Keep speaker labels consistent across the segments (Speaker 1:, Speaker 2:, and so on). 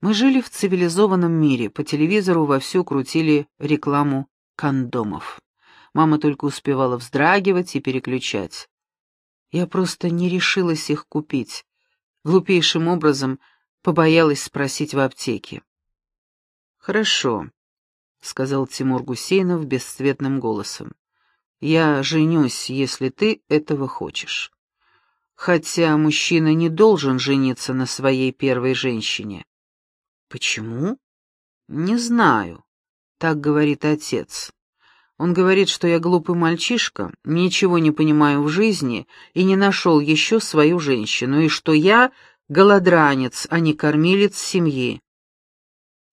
Speaker 1: Мы жили в цивилизованном мире, по телевизору вовсю крутили рекламу кондомов. Мама только успевала вздрагивать и переключать. Я просто не решилась их купить. Глупейшим образом побоялась спросить в аптеке. «Хорошо», — сказал Тимур Гусейнов бесцветным голосом. «Я женюсь, если ты этого хочешь. Хотя мужчина не должен жениться на своей первой женщине». «Почему?» «Не знаю», — так говорит отец. Он говорит, что я глупый мальчишка, ничего не понимаю в жизни и не нашел еще свою женщину, и что я голодранец, а не кормилец семьи.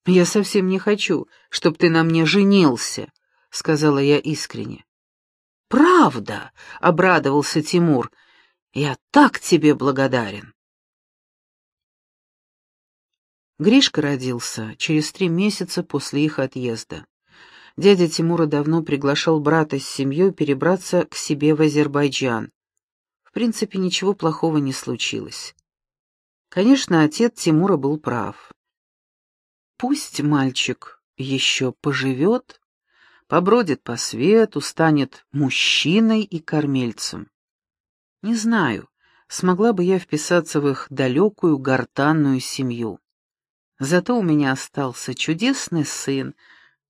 Speaker 1: «Я совсем не хочу, чтобы ты на мне женился», — сказала я искренне. «Правда?» — обрадовался Тимур. «Я так тебе благодарен». Гришка родился через три месяца после их отъезда. Дядя Тимура давно приглашал брата с семьей перебраться к себе в Азербайджан. В принципе, ничего плохого не случилось. Конечно, отец Тимура был прав. Пусть мальчик еще поживет, побродит по свету, станет мужчиной и кормильцем. Не знаю, смогла бы я вписаться в их далекую гортанную семью. Зато у меня остался чудесный сын —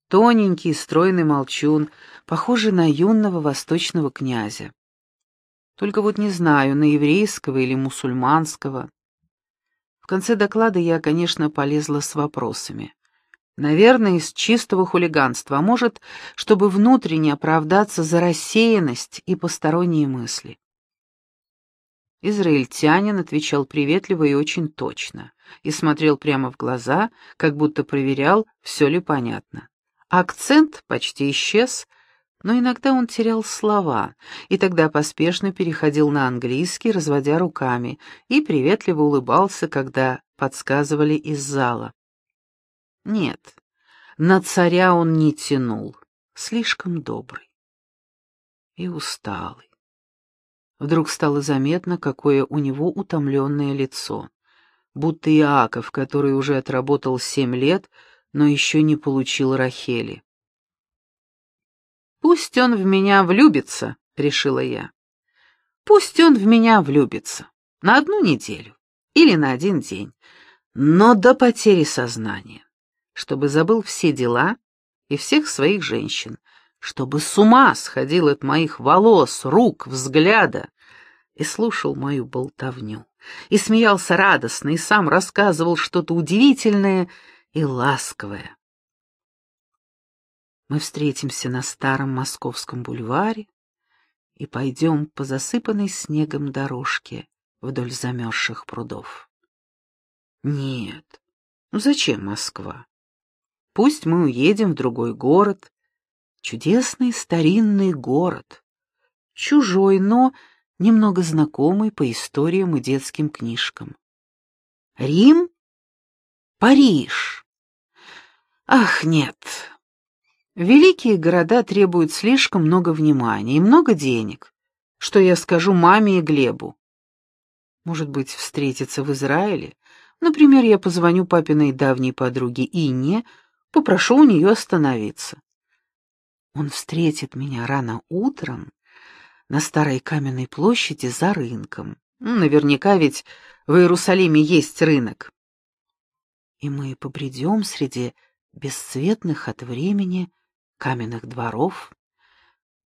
Speaker 1: тоненький, стройный молчун, похожий на юного восточного князя. Только вот не знаю, на еврейского или мусульманского. В конце доклада я, конечно, полезла с вопросами. Наверное, из чистого хулиганства, а может, чтобы внутренне оправдаться за рассеянность и посторонние мысли. Израильтянин отвечал приветливо и очень точно, и смотрел прямо в глаза, как будто проверял, все ли понятно. Акцент почти исчез, но иногда он терял слова, и тогда поспешно переходил на английский, разводя руками, и приветливо улыбался, когда подсказывали из зала. Нет, на царя он не тянул, слишком добрый и усталый. Вдруг стало заметно, какое у него утомленное лицо, будто Иаков, который уже отработал семь лет, но еще не получил Рахели. «Пусть он в меня влюбится», — решила я. «Пусть он в меня влюбится. На одну неделю или на один день, но до потери сознания, чтобы забыл все дела и всех своих женщин, чтобы с ума сходил от моих волос, рук, взгляда и слушал мою болтовню, и смеялся радостно, и сам рассказывал что-то удивительное — и ласковая. Мы встретимся на старом московском бульваре и пойдем по засыпанной снегом дорожке вдоль замерзших прудов. Нет, ну зачем Москва? Пусть мы уедем в другой город, чудесный старинный город, чужой, но немного знакомый по историям и детским книжкам. Рим? Париж? Ах, нет. Великие города требуют слишком много внимания и много денег. Что я скажу маме и Глебу? Может быть, встретиться в Израиле? Например, я позвоню папиной давней подруге Инне, попрошу у нее остановиться. Он встретит меня рано утром на старой каменной площади за рынком. Ну, наверняка ведь в Иерусалиме есть рынок. И мы побредем среди бесцветных от времени каменных дворов.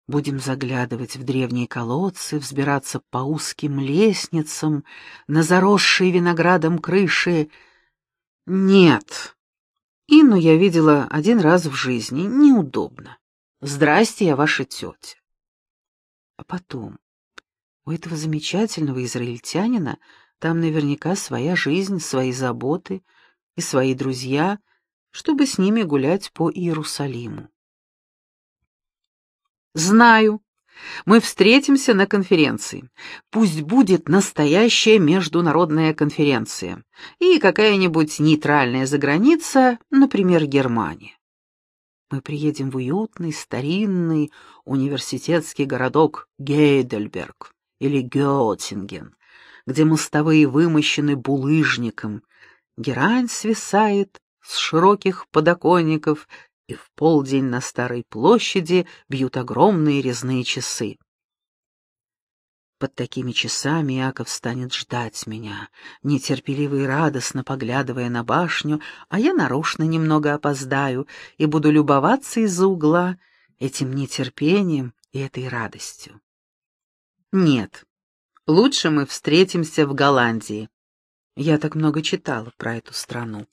Speaker 1: Будем заглядывать в древние колодцы, взбираться по узким лестницам, на заросшие виноградом крыши. Нет. Инну я видела один раз в жизни. Неудобно. Здрасте, я ваша тетя. А потом, у этого замечательного израильтянина там наверняка своя жизнь, свои заботы и свои друзья — чтобы с ними гулять по Иерусалиму. «Знаю. Мы встретимся на конференции. Пусть будет настоящая международная конференция и какая-нибудь нейтральная заграница, например, Германия. Мы приедем в уютный, старинный университетский городок Гейдельберг или Гётинген, где мостовые вымощены булыжником, герань свисает с широких подоконников, и в полдень на Старой площади бьют огромные резные часы. Под такими часами Яков станет ждать меня, нетерпеливо и радостно поглядывая на башню, а я нарочно немного опоздаю и буду любоваться из-за угла этим нетерпением и этой радостью. Нет, лучше мы встретимся в Голландии. Я так много читала про эту страну.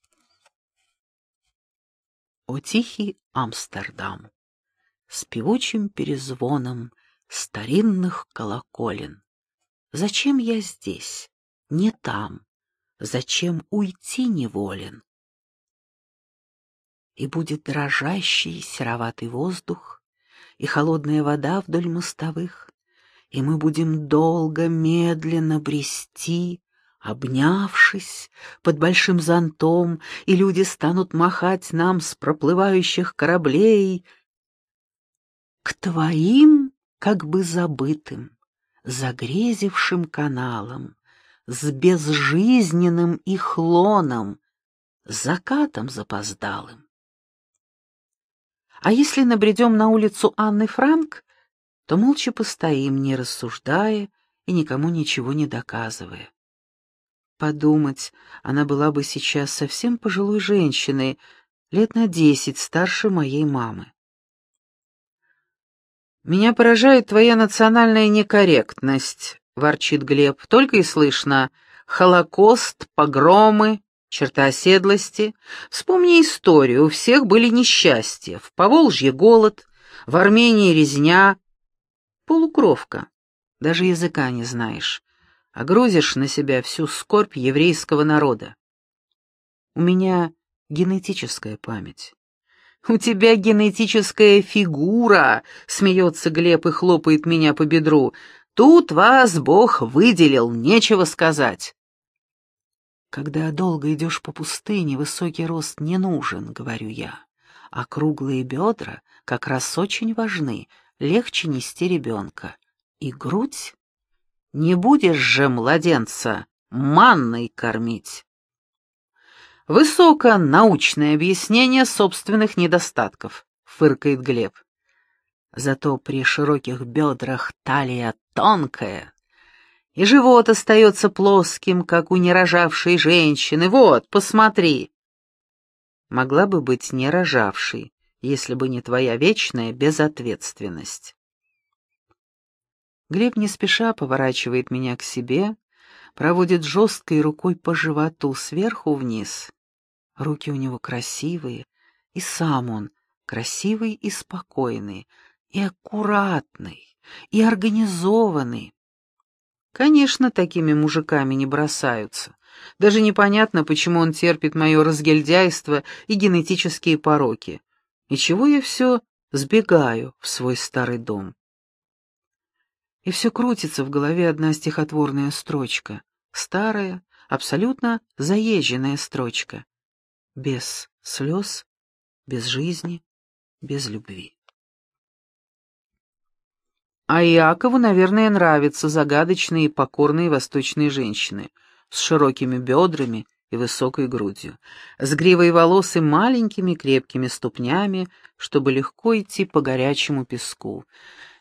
Speaker 1: О тихий Амстердам! С певучим перезвоном старинных колоколен. Зачем я здесь, не там? Зачем уйти неволен? И будет дрожащий сероватый воздух, и холодная вода вдоль мостовых, и мы будем долго, медленно брести, обнявшись под большим зонтом, и люди станут махать нам с проплывающих кораблей к твоим как бы забытым, загрезившим каналом, с безжизненным их лоном, закатом запоздалым. А если набредем на улицу Анны Франк, то молча постоим, не рассуждая и никому ничего не доказывая. Подумать, она была бы сейчас совсем пожилой женщиной, лет на десять старше моей мамы. «Меня поражает твоя национальная некорректность», — ворчит Глеб. «Только и слышно. Холокост, погромы, черта оседлости. Вспомни историю. У всех были несчастья. В Поволжье голод, в Армении резня. Полукровка. Даже языка не знаешь. А грузишь на себя всю скорбь еврейского народа. У меня генетическая память. «У тебя генетическая фигура», — смеется Глеб и хлопает меня по бедру. «Тут вас Бог выделил, нечего сказать». «Когда долго идешь по пустыне, высокий рост не нужен», — говорю я. «А круглые бедра как раз очень важны, легче нести ребенка. И грудь? Не будешь же младенца манной кормить». «Высоконаучное объяснение собственных недостатков», — фыркает Глеб. Зато при широких бедрах талия тонкая, и живот остается плоским, как у нерожавшей женщины. Вот, посмотри. Могла бы быть не рожавшей, если бы не твоя вечная безответственность. Глеб не спеша поворачивает меня к себе, проводит жесткой рукой по животу сверху вниз. Руки у него красивые, и сам он красивый и спокойный, и аккуратный, и организованный. Конечно, такими мужиками не бросаются. Даже непонятно, почему он терпит мое разгильдяйство и генетические пороки. И чего я все сбегаю в свой старый дом. И все крутится в голове одна стихотворная строчка. Старая, абсолютно заезженная строчка без слез, без жизни, без любви. А Иакову, наверное, нравятся загадочные и покорные восточные женщины с широкими бедрами и высокой грудью, с гривой волос и маленькими крепкими ступнями, чтобы легко идти по горячему песку,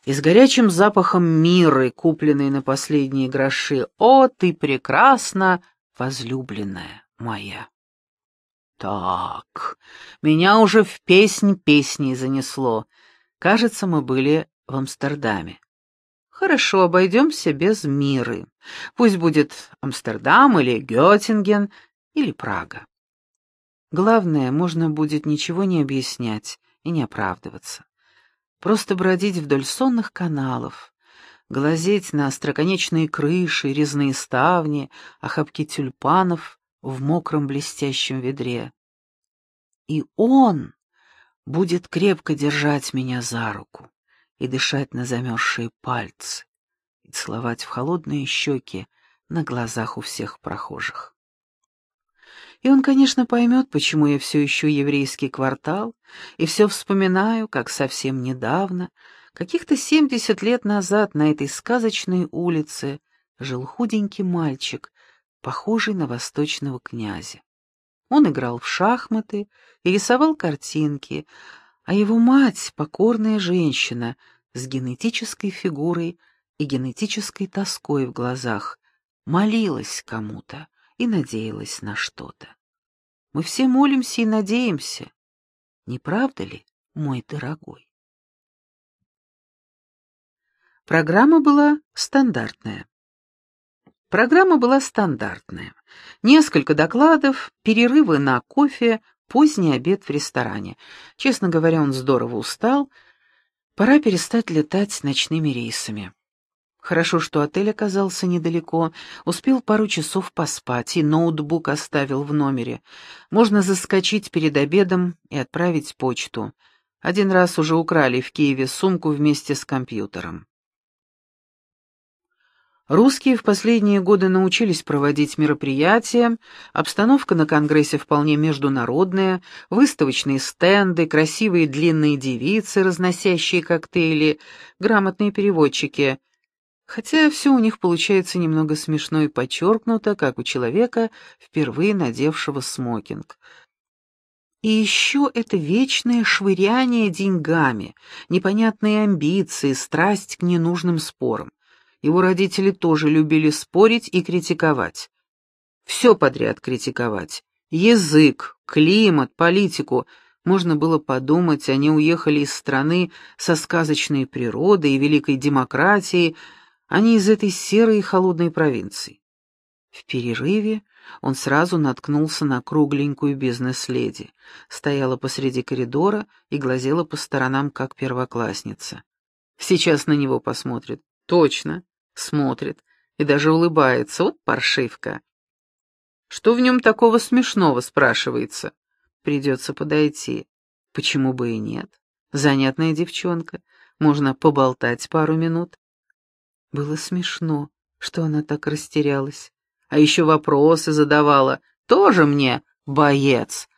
Speaker 1: и с горячим запахом миры, купленной на последние гроши. «О, ты прекрасна, возлюбленная моя!» Так, меня уже в песнь песней занесло. Кажется, мы были в Амстердаме. Хорошо, обойдемся без миры. Пусть будет Амстердам или Геттинген или Прага. Главное, можно будет ничего не объяснять и не оправдываться. Просто бродить вдоль сонных каналов, глазеть на остроконечные крыши, резные ставни, охапки тюльпанов в мокром блестящем ведре. И он будет крепко держать меня за руку и дышать на замерзшие пальцы, и целовать в холодные щеки на глазах у всех прохожих. И он, конечно, поймет, почему я все ищу еврейский квартал, и все вспоминаю, как совсем недавно, каких-то семьдесят лет назад на этой сказочной улице жил худенький мальчик похожий на восточного князя. Он играл в шахматы и рисовал картинки, а его мать — покорная женщина с генетической фигурой и генетической тоской в глазах, молилась кому-то и надеялась на что-то. Мы все молимся и надеемся. Не правда ли, мой дорогой? Программа была стандартная. Программа была стандартная. Несколько докладов, перерывы на кофе, поздний обед в ресторане. Честно говоря, он здорово устал. Пора перестать летать ночными рейсами. Хорошо, что отель оказался недалеко, успел пару часов поспать и ноутбук оставил в номере. Можно заскочить перед обедом и отправить почту. Один раз уже украли в Киеве сумку вместе с компьютером. Русские в последние годы научились проводить мероприятия, обстановка на Конгрессе вполне международная, выставочные стенды, красивые длинные девицы, разносящие коктейли, грамотные переводчики. Хотя все у них получается немного смешно и подчеркнуто, как у человека, впервые надевшего смокинг. И еще это вечное швыряние деньгами, непонятные амбиции, страсть к ненужным спорам. Его родители тоже любили спорить и критиковать. Все подряд критиковать. Язык, климат, политику. Можно было подумать, они уехали из страны со сказочной природой и великой демократией, а не из этой серой и холодной провинции. В перерыве он сразу наткнулся на кругленькую бизнес-леди. Стояла посреди коридора и глазела по сторонам, как первоклассница. Сейчас на него посмотрит. Точно, смотрит и даже улыбается. Вот паршивка. Что в нем такого смешного, спрашивается. Придется подойти. Почему бы и нет? Занятная девчонка. Можно поболтать пару минут. Было смешно, что она так растерялась. А еще вопросы задавала. Тоже мне боец.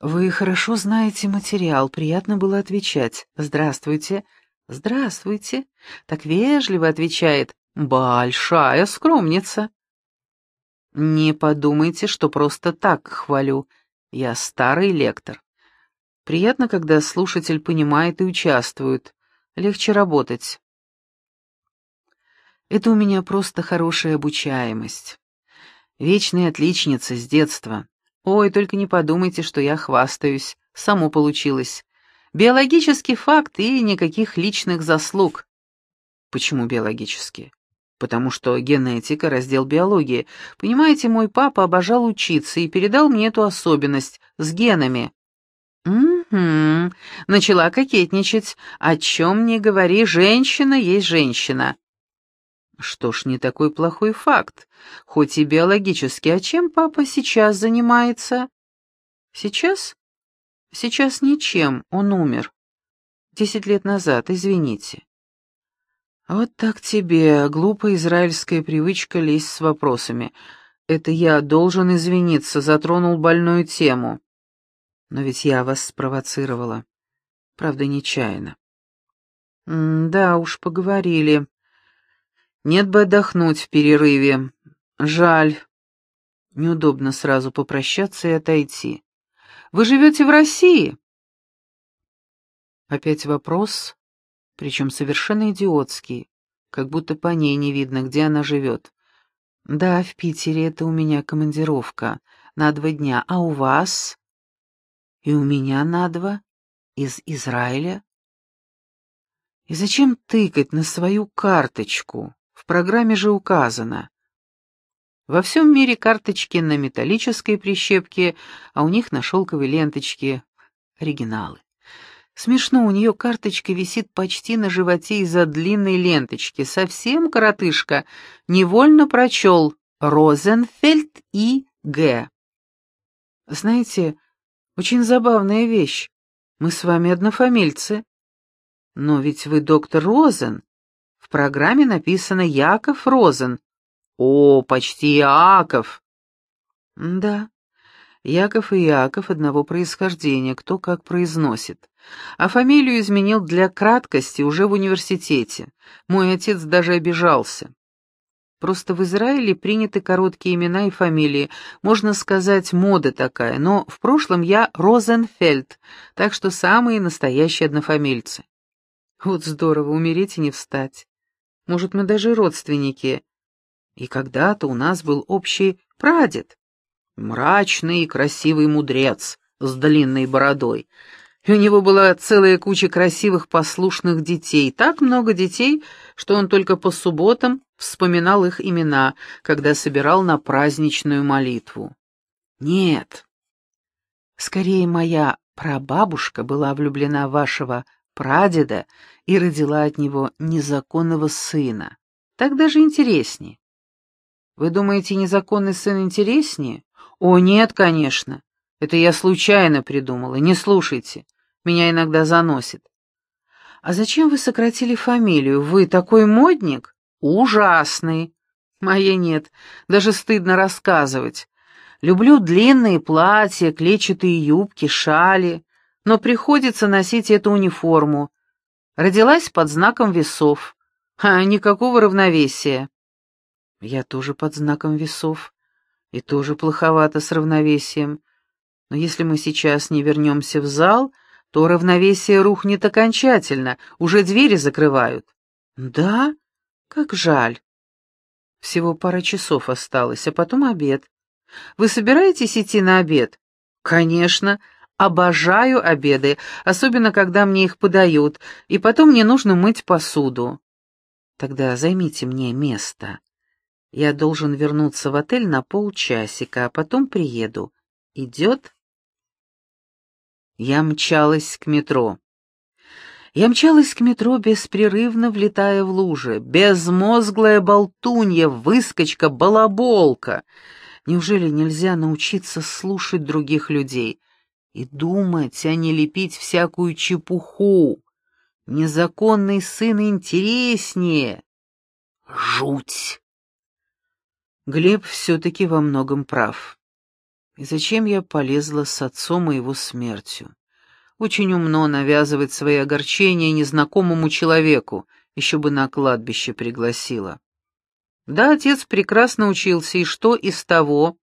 Speaker 1: «Вы хорошо знаете материал, приятно было отвечать. Здравствуйте, «Здравствуйте», — так вежливо отвечает, «большая скромница». Не подумайте, что просто так хвалю. Я старый лектор. Приятно, когда слушатель понимает и участвует. Легче работать. Это у меня просто хорошая обучаемость. Вечная отличница с детства. Ой, только не подумайте, что я хвастаюсь. Само получилось. Биологический факт и никаких личных заслуг. Почему биологические? Потому что генетика — раздел биологии. Понимаете, мой папа обожал учиться и передал мне эту особенность с генами. Угу, начала кокетничать. О чем не говори, женщина есть женщина. Что ж, не такой плохой факт, хоть и биологически. А чем папа сейчас занимается? Сейчас? Сейчас ничем, он умер. Десять лет назад, извините. Вот так тебе, глупая израильская привычка лезть с вопросами. Это я должен извиниться, затронул больную тему. Но ведь я вас спровоцировала. Правда, нечаянно. М да уж, поговорили. Нет бы отдохнуть в перерыве. Жаль. Неудобно сразу попрощаться и отойти. Вы живете в России?» Опять вопрос, причем совершенно идиотский, как будто по ней не видно, где она живет. «Да, в Питере это у меня командировка, на два дня, а у вас?» «И у меня на два, из Израиля». «И зачем тыкать на свою карточку? В программе же указано. Во всем мире карточки на металлической прищепке, а у них на шелковой ленточке оригиналы. Смешно, у нее карточка висит почти на животе из-за длинной ленточки. Совсем коротышка. Невольно прочел «Розенфельд и Г». Знаете, очень забавная вещь. Мы с вами однофамильцы. Но ведь вы доктор Розен. В программе написано Яков Розен. О, почти Иаков. Да, Яков и Иаков одного происхождения, кто как произносит. А фамилию изменил для краткости уже в университете. Мой отец даже обижался. Просто в Израиле приняты короткие имена и фамилии. Можно сказать, мода такая, но в прошлом я Розенфельд, так что самые настоящие однофамильцы. Вот здорово, умереть и не встать. Может, мы даже родственники. И когда-то у нас был общий прадед. Мрачный и красивый мудрец с длинной бородой. И у него была целая куча красивых послушных детей. Так много детей, что он только по субботам вспоминал их имена, когда собирал на праздничную молитву. Нет. Скорее, моя прабабушка была влюблена в вашего прадеда и родила от него незаконного сына. Так даже интереснее. Вы думаете, незаконный сын интереснее? О, нет, конечно. Это я случайно придумала, не слушайте. Меня иногда заносит. А зачем вы сократили фамилию? Вы такой модник? Ужасный. Моей нет, даже стыдно рассказывать. Люблю длинные платья, клетчатые юбки, шали, но приходится носить эту униформу. Родилась под знаком весов, а никакого равновесия. Я тоже под знаком весов, и тоже плоховато с равновесием. Но если мы сейчас не вернемся в зал, то равновесие рухнет окончательно, уже двери закрывают. Да? Как жаль. Всего пара часов осталось, а потом обед. Вы собираетесь идти на обед? Конечно. Обожаю обеды, особенно когда мне их подают, и потом мне нужно мыть посуду. Тогда займите мне место. Я должен вернуться в отель на полчасика, а потом приеду. Идет? Я мчалась к метро. Я мчалась к метро, беспрерывно влетая в лужи. Безмозглая болтунья, выскочка, балаболка. Неужели нельзя научиться слушать других людей и думать, а не лепить всякую чепуху? Незаконный сын интереснее. Жуть! Глеб все-таки во многом прав. И зачем я полезла с отцом и его смертью? Очень умно навязывать свои огорчения незнакомому человеку, еще бы на кладбище пригласила. Да, отец прекрасно учился, и что из того?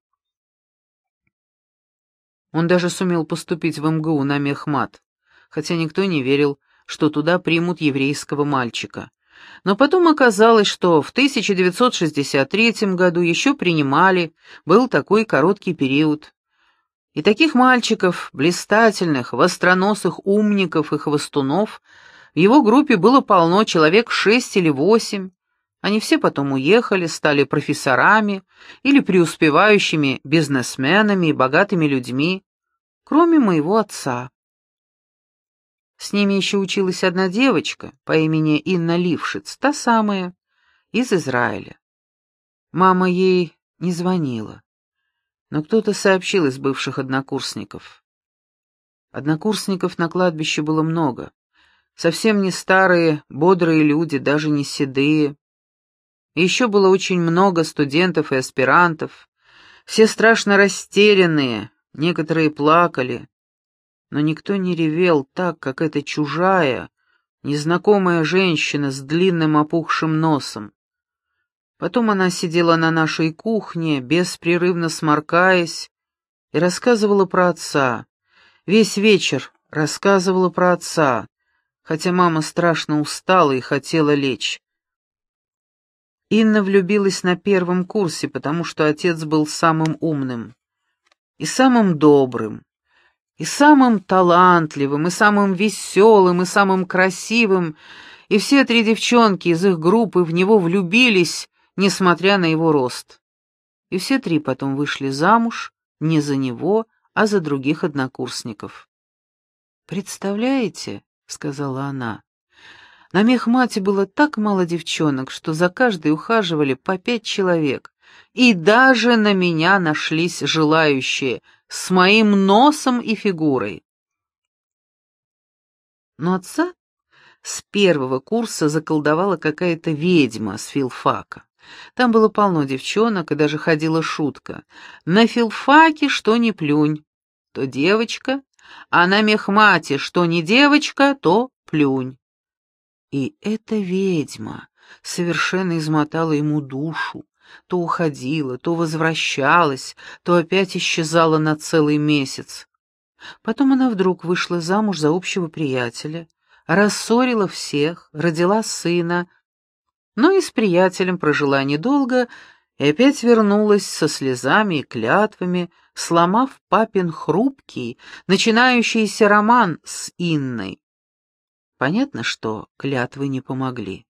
Speaker 1: Он даже сумел поступить в МГУ на мехмат, хотя никто не верил, что туда примут еврейского мальчика. Но потом оказалось, что в 1963 году еще принимали, был такой короткий период. И таких мальчиков, блистательных, востроносых умников и хвостунов, в его группе было полно, человек шесть или восемь. Они все потом уехали, стали профессорами или преуспевающими бизнесменами и богатыми людьми, кроме моего отца. С ними еще училась одна девочка по имени Инна Лившиц, та самая, из Израиля. Мама ей не звонила, но кто-то сообщил из бывших однокурсников. Однокурсников на кладбище было много. Совсем не старые, бодрые люди, даже не седые. еще было очень много студентов и аспирантов. Все страшно растерянные, некоторые плакали, но никто не ревел так, как эта чужая, незнакомая женщина с длинным опухшим носом. Потом она сидела на нашей кухне, беспрерывно сморкаясь, и рассказывала про отца. Весь вечер рассказывала про отца, хотя мама страшно устала и хотела лечь. Инна влюбилась на первом курсе, потому что отец был самым умным и самым добрым, и самым талантливым, и самым веселым, и самым красивым, и все три девчонки из их группы в него влюбились, несмотря на его рост. И все три потом вышли замуж не за него, а за других однокурсников. «Представляете?» — сказала она. «На мехмате было так мало девчонок, что за каждой ухаживали по пять человек, и даже на меня нашлись желающие — с моим носом и фигурой. Но отца с первого курса заколдовала какая-то ведьма с филфака. Там было полно девчонок, и даже ходила шутка. На филфаке что ни плюнь, то девочка, а на мехмате что не девочка, то плюнь. И эта ведьма совершенно измотала ему душу. То уходила, то возвращалась, то опять исчезала на целый месяц. Потом она вдруг вышла замуж за общего приятеля, рассорила всех, родила сына, но и с приятелем прожила недолго и опять вернулась со слезами и клятвами, сломав папин хрупкий, начинающийся роман с Инной. Понятно, что клятвы не помогли.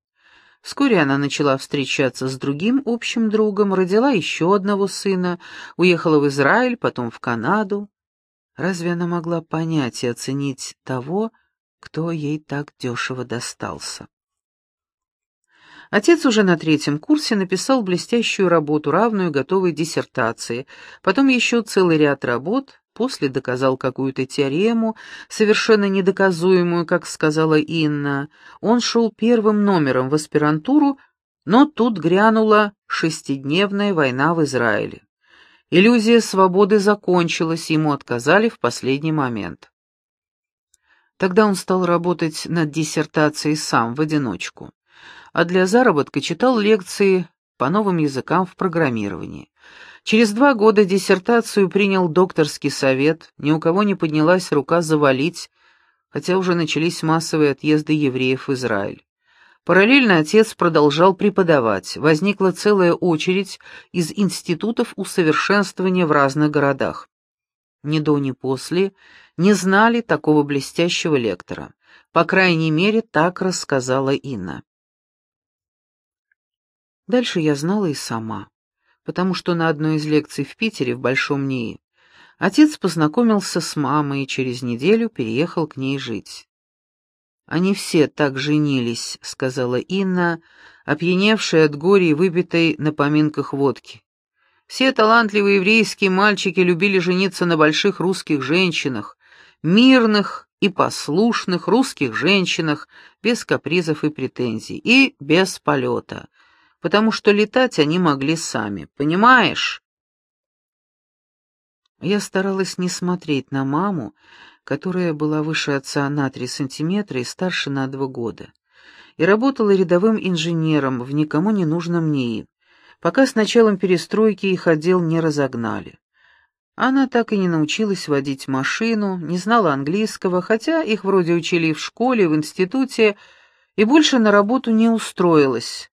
Speaker 1: Вскоре она начала встречаться с другим общим другом, родила еще одного сына, уехала в Израиль, потом в Канаду. Разве она могла понять и оценить того, кто ей так дешево достался? Отец уже на третьем курсе написал блестящую работу, равную готовой диссертации, потом еще целый ряд работ, после доказал какую-то теорему, совершенно недоказуемую, как сказала Инна. Он шел первым номером в аспирантуру, но тут грянула шестидневная война в Израиле. Иллюзия свободы закончилась, ему отказали в последний момент. Тогда он стал работать над диссертацией сам, в одиночку. А для заработка читал лекции по новым языкам в программировании. Через два года диссертацию принял докторский совет, ни у кого не поднялась рука завалить, хотя уже начались массовые отъезды евреев в Израиль. Параллельно отец продолжал преподавать, возникла целая очередь из институтов усовершенствования в разных городах. Ни до, ни после не знали такого блестящего лектора. По крайней мере, так рассказала Инна. Дальше я знала и сама, потому что на одной из лекций в Питере, в Большом НИИ, отец познакомился с мамой и через неделю переехал к ней жить. «Они все так женились», — сказала Инна, опьяневшая от горя и выпитой на поминках водки. «Все талантливые еврейские мальчики любили жениться на больших русских женщинах, мирных и послушных русских женщинах, без капризов и претензий, и без полета, потому что летать они могли сами, понимаешь?» Я старалась не смотреть на маму, которая была выше отца на три сантиметра и старше на два года, и работала рядовым инженером в никому не нужном НИИ, пока с началом перестройки их отдел не разогнали. Она так и не научилась водить машину, не знала английского, хотя их вроде учили в школе, в институте, и больше на работу не устроилась.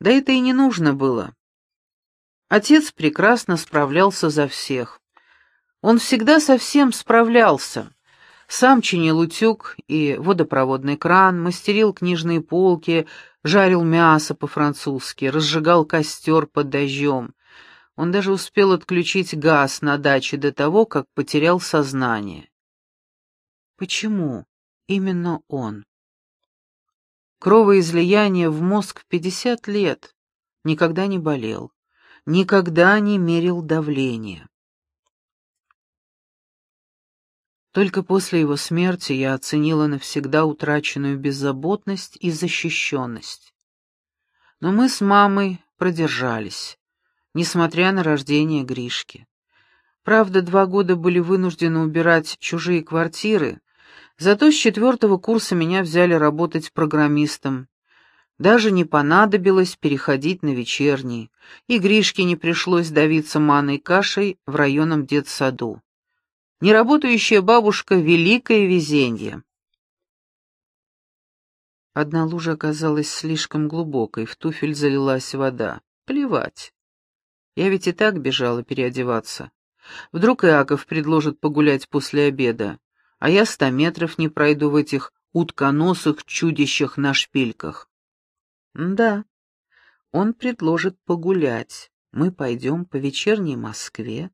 Speaker 1: Да это и не нужно было. Отец прекрасно справлялся за всех. Он всегда со всем справлялся. Сам чинил утюг и водопроводный кран, мастерил книжные полки, жарил мясо по-французски, разжигал костер под дождем. Он даже успел отключить газ на даче до того, как потерял сознание. Почему именно он? Кровоизлияние в мозг в 50 лет. Никогда не болел. Никогда не мерил давление. Только после его смерти я оценила навсегда утраченную беззаботность и защищенность. Но мы с мамой продержались, несмотря на рождение Гришки. Правда, два года были вынуждены убирать чужие квартиры, зато с четвертого курса меня взяли работать программистом. Даже не понадобилось переходить на вечерний, и Гришке не пришлось давиться манной кашей в районном детсаду. Неработающая бабушка — великое везенье. Одна лужа оказалась слишком глубокой, в туфель залилась вода. Плевать. Я ведь и так бежала переодеваться. Вдруг Иаков предложит погулять после обеда, а я ста метров не пройду в этих утконосых чудищах на шпильках. Да, он предложит погулять. Мы пойдем по вечерней Москве,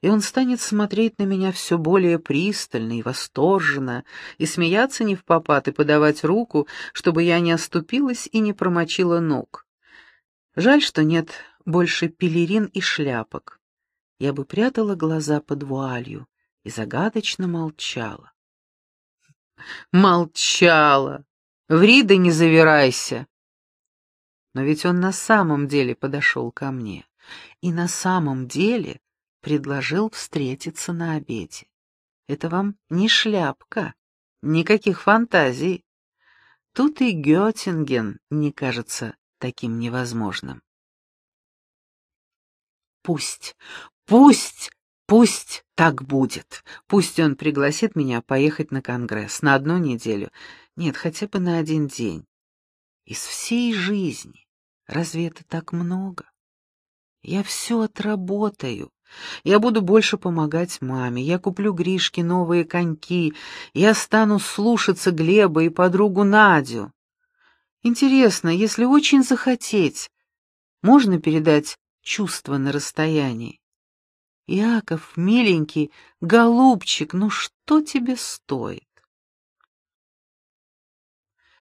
Speaker 1: и он станет смотреть на меня все более пристально и восторженно, и смеяться не в попад, и подавать руку, чтобы я не оступилась и не промочила ног. Жаль, что нет больше пелерин и шляпок. Я бы прятала глаза под вуалью и загадочно молчала. Молчала! Ври да не завирайся! Но ведь он на самом деле подошел ко мне. И на самом деле предложил встретиться на обеде. Это вам не шляпка, никаких фантазий. Тут и Геттинген не кажется таким невозможным. Пусть, пусть, пусть так будет. Пусть он пригласит меня поехать на конгресс на одну неделю. Нет, хотя бы на один день. Из всей жизни. Разве это так много? Я все отработаю. Я буду больше помогать маме. Я куплю Гришке новые коньки. Я стану слушаться Глеба и подругу Надю. Интересно, если очень захотеть, можно передать чувства на расстоянии? Яков, миленький, голубчик, ну что тебе стоит?